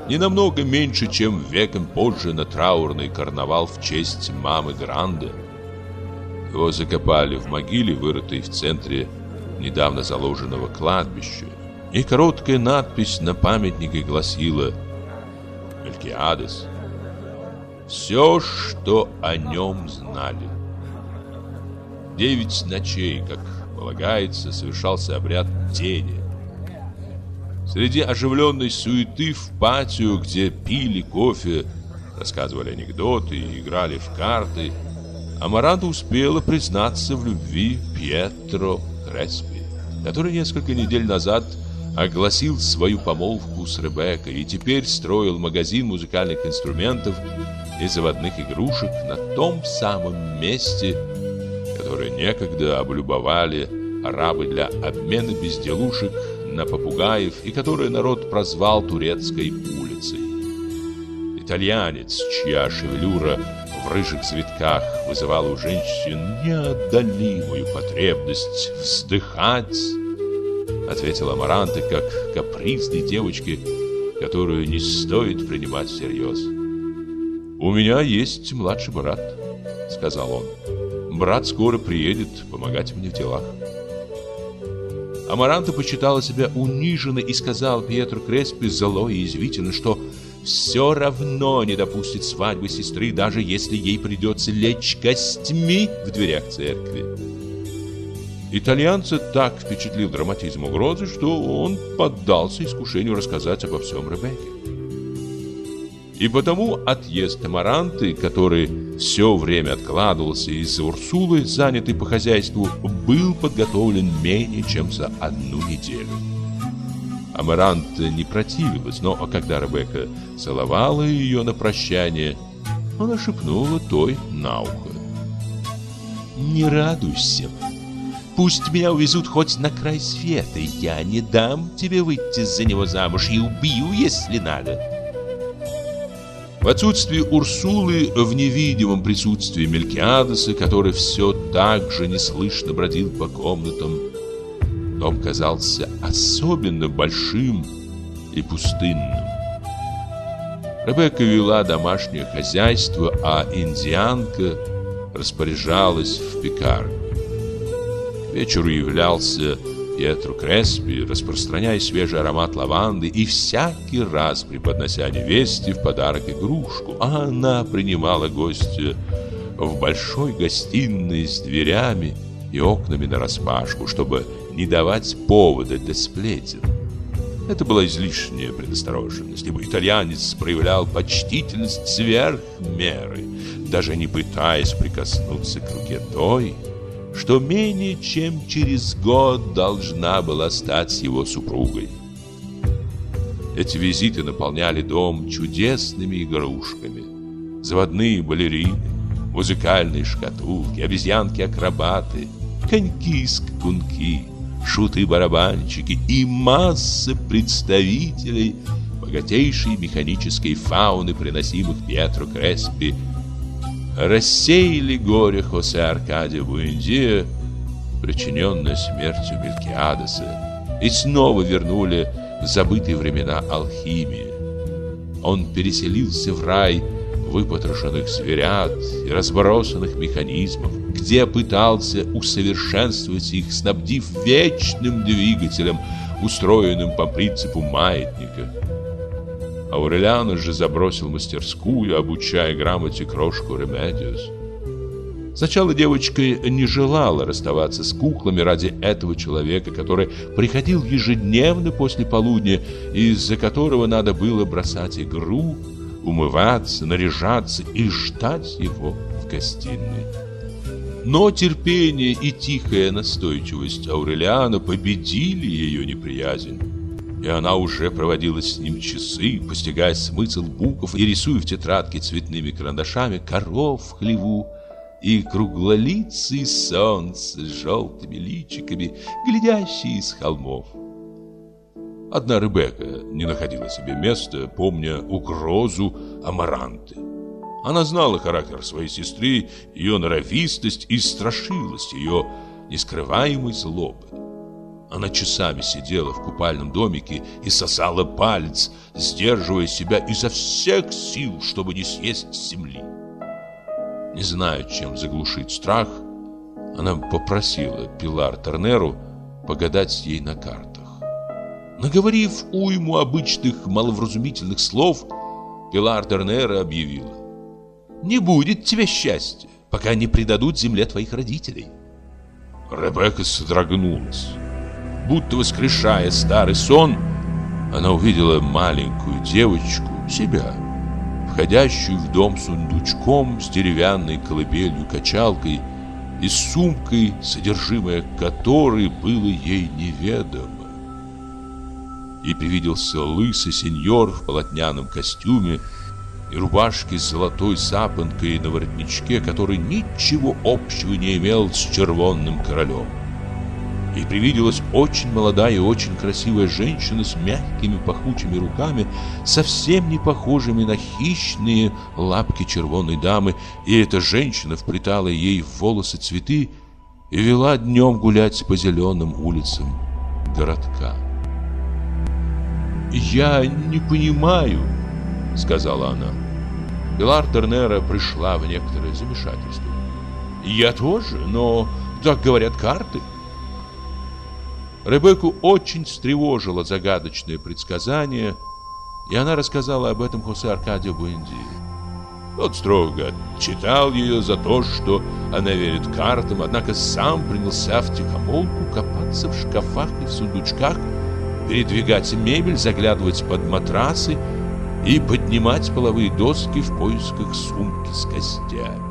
Не намного меньше, чем веком позже на траурный карнавал в честь мамы Гранде. Его закопали в могиле, вырытой в центре недавно заложенного кладбища. И короткая надпись на памятнике гласила «Мелькиадес». Все, что о нем знали. Девять ночей, как полагается, совершался обряд тени. Среди оживленной суеты в патио, где пили кофе, рассказывали анекдоты и играли в карты, Амаранта успела признаться в любви Пьетро Креспи, который несколько недель назад огласил свою помолвку с Ребеккой и теперь строил магазин музыкальных инструментов и заводных игрушек на том самом месте, которые некогда облюбовали арабы для обмена безделушек на попугаев и которые народ прозвал Турецкой улицей. Итальянец, чья шевелюра в рыжих цветках вызывала у женщин неодолимую потребность вздыхать, ответила Маранта как капризной девочке, которую не стоит принимать всерьез. «У меня есть младший брат», — сказал он. Брат скоро приедет помогать мне в делах. Амаранта почитала себя униженной и сказала Пьетру Креспи зло и извительно, что все равно не допустит свадьбы сестры, даже если ей придется лечь костьми в дверях церкви. Итальянца так впечатлил драматизм угрозы, что он поддался искушению рассказать обо всем Ребекке. И потому отъезд Амаранты, который все время откладывался из-за Урсулы, занятой по хозяйству, был подготовлен менее чем за одну неделю. Амаранта не противилась, но когда Ребекка целовала ее на прощание, она шепнула той на ухо. «Не радуйся. Пусть меня увезут хоть на край света, я не дам тебе выйти за него замуж и убью, если надо». В отсутствии Урсулы, в невидимом присутствии Мелькиадеса, который все так же неслышно бродил по комнатам, дом казался особенно большим и пустынным. Ребекка вела домашнее хозяйство, а индианка распоряжалась в пекарне. К вечеру являлся Пьетро Креспи, распространяя свежий аромат лаванды и всякий раз преподнося невесте в подарок игрушку, а она принимала гостя в большой гостиной с дверями и окнами нараспашку, чтобы не давать повода для сплетен. Это была излишняя предосторожность, ибо итальянец проявлял почтительность сверх меры, даже не пытаясь прикоснуться к руке той, что менее чем через год должна была стать его супругой. Эти визиты наполняли дом чудесными игрушками. Заводные балерины, музыкальные шкатулки, обезьянки-акробаты, коньки-скакунки, шуты-барабанщики и масса представителей богатейшей механической фауны, приносимых Пьетро Креспи рассеяли горе Хосе Аркадия Буэндия, причиненное смертью Мелькиадеса, и снова вернули забытые времена алхимии. Он переселился в рай выпотрошенных зверят и разбросанных механизмов, где пытался усовершенствовать их, снабдив вечным двигателем, устроенным по принципу маятника. Аурелиано же забросил мастерскую, обучая грамоте крошку Ремедиос. Сначала девочка не желала расставаться с куклами ради этого человека, который приходил ежедневно после полудня, из-за которого надо было бросать игру, умываться, наряжаться и ждать его в гостиной. Но терпение и тихая настойчивость Аурелиана победили ее неприязнь. И она уже проводила с ним часы, постигая смысл букв и рисуя в тетрадке цветными карандашами коров в хлеву и круглолицый солнце с желтыми личиками, глядящие из холмов. Одна Ребекка не находила себе места, помня угрозу Амаранты. Она знала характер своей сестры, ее норовистость и страшилость ее нескрываемой злобы. Она часами сидела в купальном домике и сосала палец, сдерживая себя изо всех сил, чтобы не съесть земли. Не зная, чем заглушить страх, она попросила Пилар Тернеру погадать ей на картах. Наговорив уйму обычных маловразумительных слов, Пилар Тернера объявила. «Не будет тебе счастья, пока не предадут земле твоих родителей». Ребекка содрогнулась. Будто воскрешая старый сон, она увидела маленькую девочку, себя, входящую в дом сундучком с деревянной колыбелью-качалкой и сумкой, содержимое которой было ей неведомо и привиделся лысый сеньор в полотняном костюме и рубашке с золотой запонкой на воротничке, который ничего общего не имел с червонным королем. И привиделась очень молодая и очень красивая женщина с мягкими пахучими руками, совсем не похожими на хищные лапки червонной дамы, и эта женщина вплетала ей в волосы цветы и вела днем гулять по зеленым улицам городка. «Я не понимаю», — сказала она. Пилар Тернера пришла в некоторое замешательство. «Я тоже, но так говорят карты». Ребекку очень встревожило загадочное предсказание, и она рассказала об этом Хосе Аркадию Буэнди. Тот строго читал ее за то, что она верит картам, однако сам принялся в тихомолку копаться в шкафах и в сундучках, передвигать мебель, заглядывать под матрасы и поднимать половые доски в поисках сумки с костями.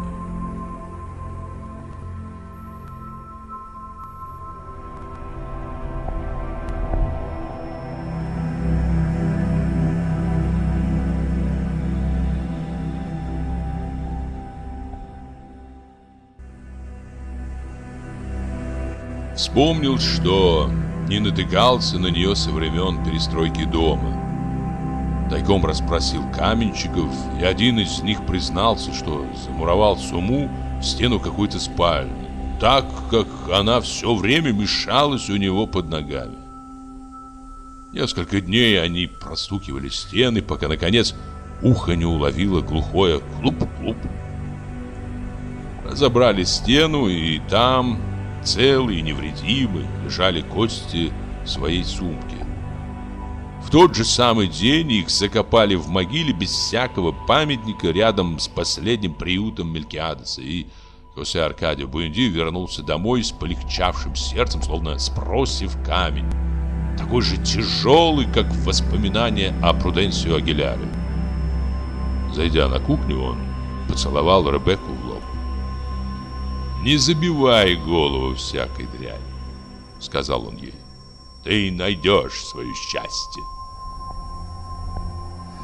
Вспомнил, что не натыкался на нее со времен перестройки дома. Тайком расспросил каменщиков, и один из них признался, что замуровал суму в стену какой-то спальни, так как она все время мешалась у него под ногами. Несколько дней они простукивали стены, пока, наконец, ухо не уловило глухое клуп-клуп. Разобрали стену, и там целые и невредимые, лежали кости своей сумки. В тот же самый день их закопали в могиле без всякого памятника рядом с последним приютом Мелькиадеса, и Хосе Аркадио Буэнди вернулся домой с полегчавшим сердцем, словно спросив камень, такой же тяжелый, как воспоминание о Пруденсио Агиляре. Зайдя на кухню, он поцеловал Ребекку. «Не забивай голову всякой дрянь», — сказал он ей. «Ты найдешь свое счастье».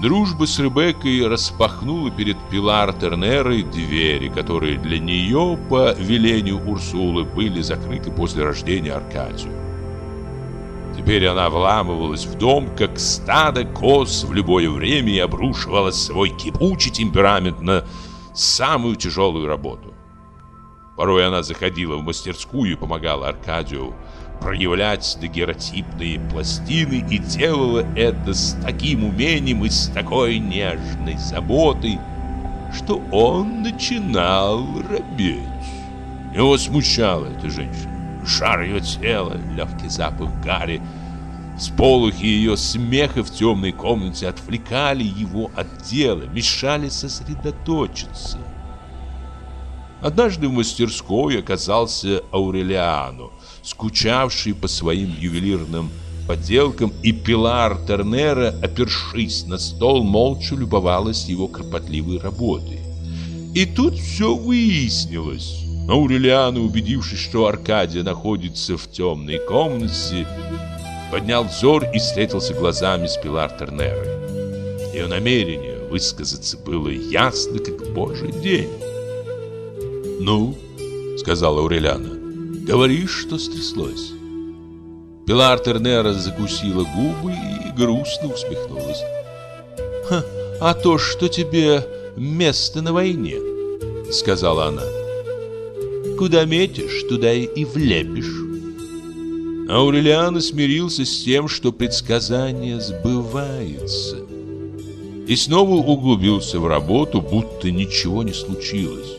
Дружба с Ребеккой распахнула перед Пилар Тернерой двери, которые для нее, по велению Урсулы, были закрыты после рождения Аркадию. Теперь она вламывалась в дом, как стадо коз в любое время и обрушивала свой кипучий темперамент на самую тяжелую работу. Порой она заходила в мастерскую и помогала Аркадию проявлять дагеротипные пластины и делала это с таким умением и с такой нежной заботой, что он начинал робеть. Его смущала эта женщина. Шар ее тела, легкий запах гари, сполохи ее смеха в темной комнате отвлекали его от дела, мешали сосредоточиться. Однажды в мастерской оказался Аурелиано, скучавший по своим ювелирным поделкам, и Пилар Тернера, опершись на стол, молча любовалась его кропотливой работой. И тут все выяснилось. Аурелиано, убедившись, что Аркадия находится в темной комнате, поднял взор и встретился глазами с Пилар Тернерой. Ее намерение высказаться было ясно, как божий день. «Ну?» — сказала Аурелиана. «Говоришь, что стряслось?» Пилар Тернера закусила губы и грустно усмехнулась. «А то, что тебе место на войне», — сказала она. «Куда метишь, туда и влепишь». Аурелиан смирился с тем, что предсказание сбывается. И снова углубился в работу, будто ничего не случилось.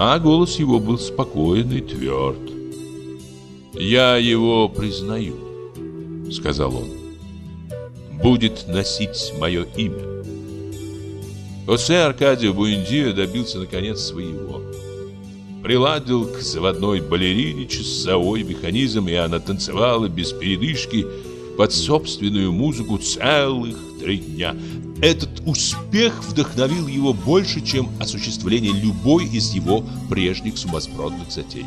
А голос его был спокойный, тверд. «Я его признаю», — сказал он. «Будет носить мое имя». Хосе Аркадио Буэндио добился наконец своего. Приладил к заводной балерине часовой механизм, и она танцевала без передышки под собственную музыку целых три дня. Этот успех вдохновил его больше, чем осуществление любой из его прежних сумасбродных затей.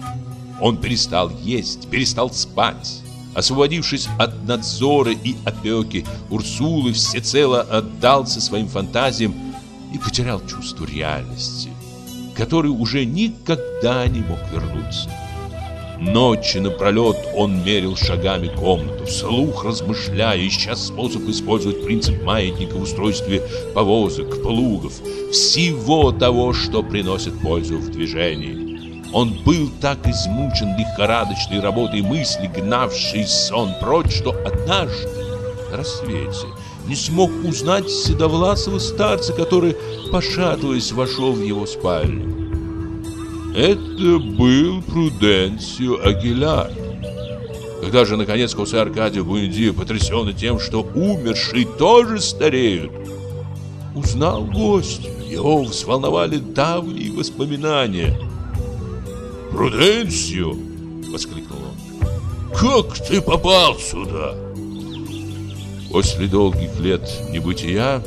Он перестал есть, перестал спать. Освободившись от надзора и опеки, Урсулы всецело отдался своим фантазиям и потерял чувство реальности, который уже никогда не мог вернуться. Ночи напролет он мерил шагами комнату, вслух размышляя, ища способ использовать принцип маятника в устройстве повозок, плугов, всего того, что приносит пользу в движении. Он был так измучен лихорадочной работой мысли, гнавшей сон прочь, что однажды на рассвете не смог узнать седовласого старца, который, пошатываясь, вошел в его спальню. Это был Пруденсио Агиляр. Когда же, наконец, Хосе Аркадио Буэндио, потрясенный тем, что умершие тоже стареют, узнал гость, его взволновали давние воспоминания – «Пруденсио!» — воскликнул он. «Как ты попал сюда?» После долгих лет небытия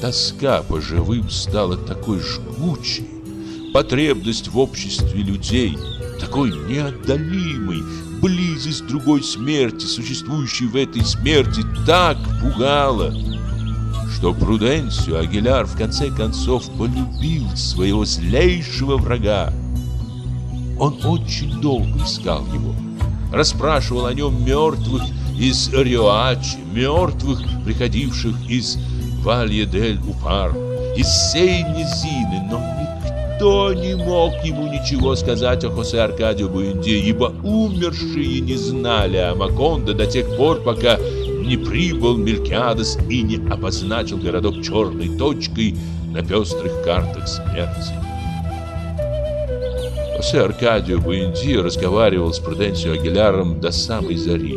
тоска по живым стала такой жгучей, потребность в обществе людей такой неотдалимой, близость другой смерти, существующей в этой смерти, так пугала, что Пруденсио Агиляр в конце концов полюбил своего злейшего врага. Он очень долго искал его. Расспрашивал о нем мертвых из Риоачи, мертвых, приходивших из Валье-дель-Упар, из всей низины, но никто не мог ему ничего сказать о Хосе Аркадио Буэнде, ибо умершие не знали о Макондо до тех пор, пока не прибыл Мелькиадес и не обозначил городок черной точкой на пестрых картах смерти. Хосе Аркадио Буэнди разговаривал с Пруденсио Агиляром до самой зари.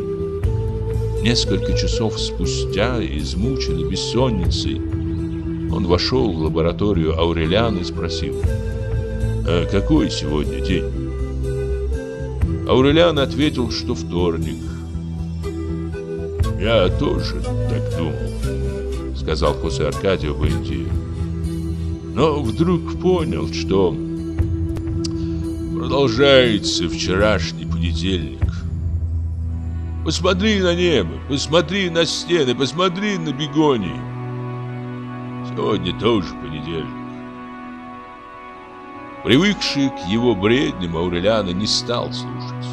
Несколько часов спустя, измученный бессонницей, он вошел в лабораторию Аурелиана и спросил, «А какой сегодня день?» Аурелиан ответил, что вторник. «Я тоже так думал», — сказал Хосе Аркадио Буэнди. Но вдруг понял, что Продолжается вчерашний понедельник. Посмотри на небо, посмотри на стены, посмотри на бегонии. Сегодня тоже понедельник. Привыкший к его бредням, Аурелиана не стал слушать.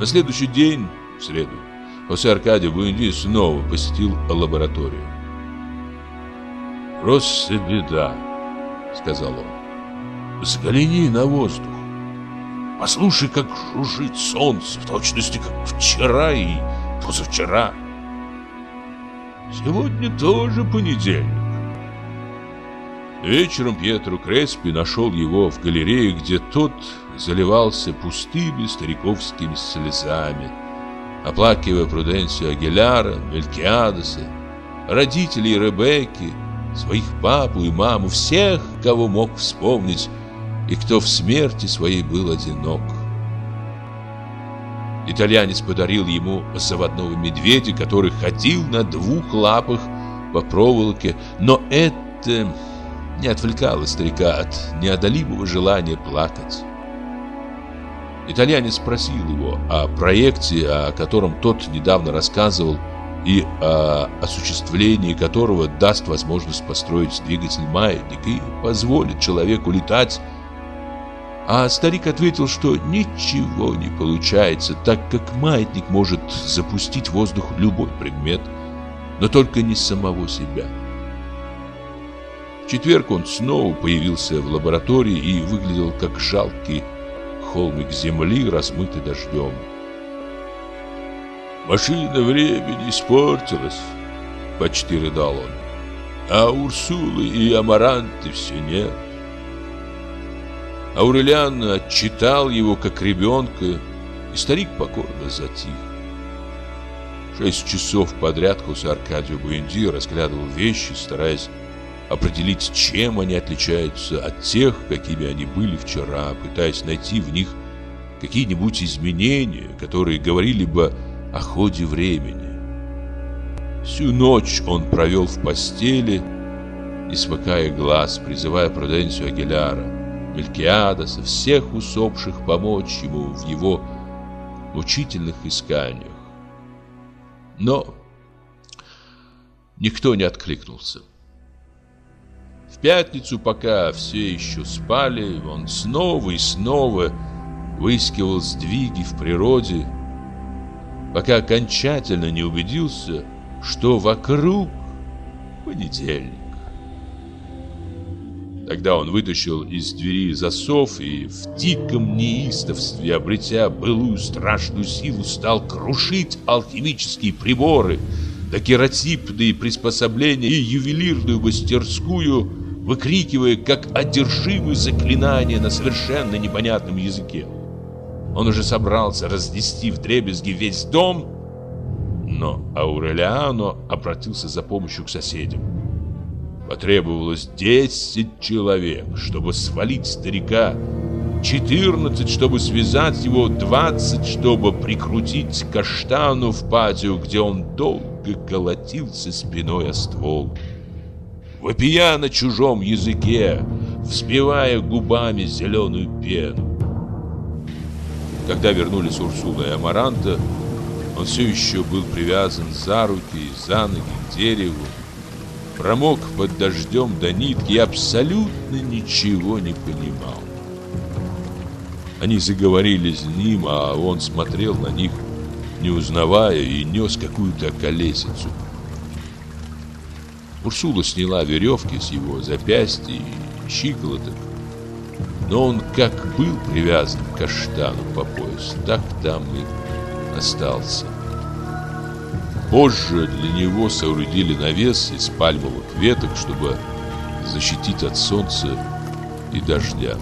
На следующий день, в среду, Хосе Аркадий Буэнди снова посетил лабораторию. «Просто беда», — сказал он. «Взгляни на воздух. Послушай, как жужжит солнце, в точности, как вчера и позавчера. Сегодня тоже понедельник. Вечером Пьетро Креспи нашел его в галерее, где тот заливался пустыми стариковскими слезами, оплакивая Пруденсию Агиляра, Мелькиадеса, родителей Ребекки, своих папу и маму, всех, кого мог вспомнить, и кто в смерти своей был одинок. Итальянец подарил ему заводного медведя, который ходил на двух лапах по проволоке, но это не отвлекало старика от неодолимого желания плакать. Итальянец спросил его о проекте, о котором тот недавно рассказывал, и о осуществлении которого даст возможность построить двигатель-маятник и позволит человеку летать. А старик ответил, что ничего не получается, так как маятник может запустить в воздух любой предмет, но только не самого себя. Четверг он снова появился в лаборатории и выглядел как жалкий холмик земли, размытый дождем. Машина времени испортилась, почти рыдал он. А Урсулы и Амаранты все нет. Аурелиан отчитал его как ребенка, и старик покорно затих. Шесть часов подряд Хусе Аркадию Буэнди разглядывал вещи, стараясь определить, чем они отличаются от тех, какими они были вчера, пытаясь найти в них какие-нибудь изменения, которые говорили бы о ходе времени. Всю ночь он провел в постели, не глаз, призывая Пруденцию Агиляра, Мелькиадаса, всех усопших помочь ему в его мучительных исканиях. Но никто не откликнулся. В пятницу, пока все еще спали, он снова и снова выискивал сдвиги в природе, пока окончательно не убедился, что вокруг понедельник. Тогда он вытащил из двери засов и в диком неистовстве, обретя былую страшную силу, стал крушить алхимические приборы, дакеротипные приспособления и ювелирную мастерскую, выкрикивая, как одержимый заклинание на совершенно непонятном языке. Он уже собрался разнести в дребезги весь дом, но Аурелиано обратился за помощью к соседям. Потребовалось 10 человек, чтобы свалить старика, 14, чтобы связать его, 20, чтобы прикрутить каштану в патио, где он долго колотился спиной о ствол. Вопия на чужом языке, взбивая губами зеленую пену. Когда вернулись Урсула и Амаранта, он все еще был привязан за руки и за ноги к дереву, промок под дождем до нитки и абсолютно ничего не понимал. Они заговорили с ним, а он смотрел на них, не узнавая, и нес какую-то колесицу. Урсула сняла веревки с его запястья и щиколоток, но он как был привязан к каштану по пояс, так там и остался. Позже для него соорудили навес из пальмовых веток, чтобы защитить от солнца и дождя.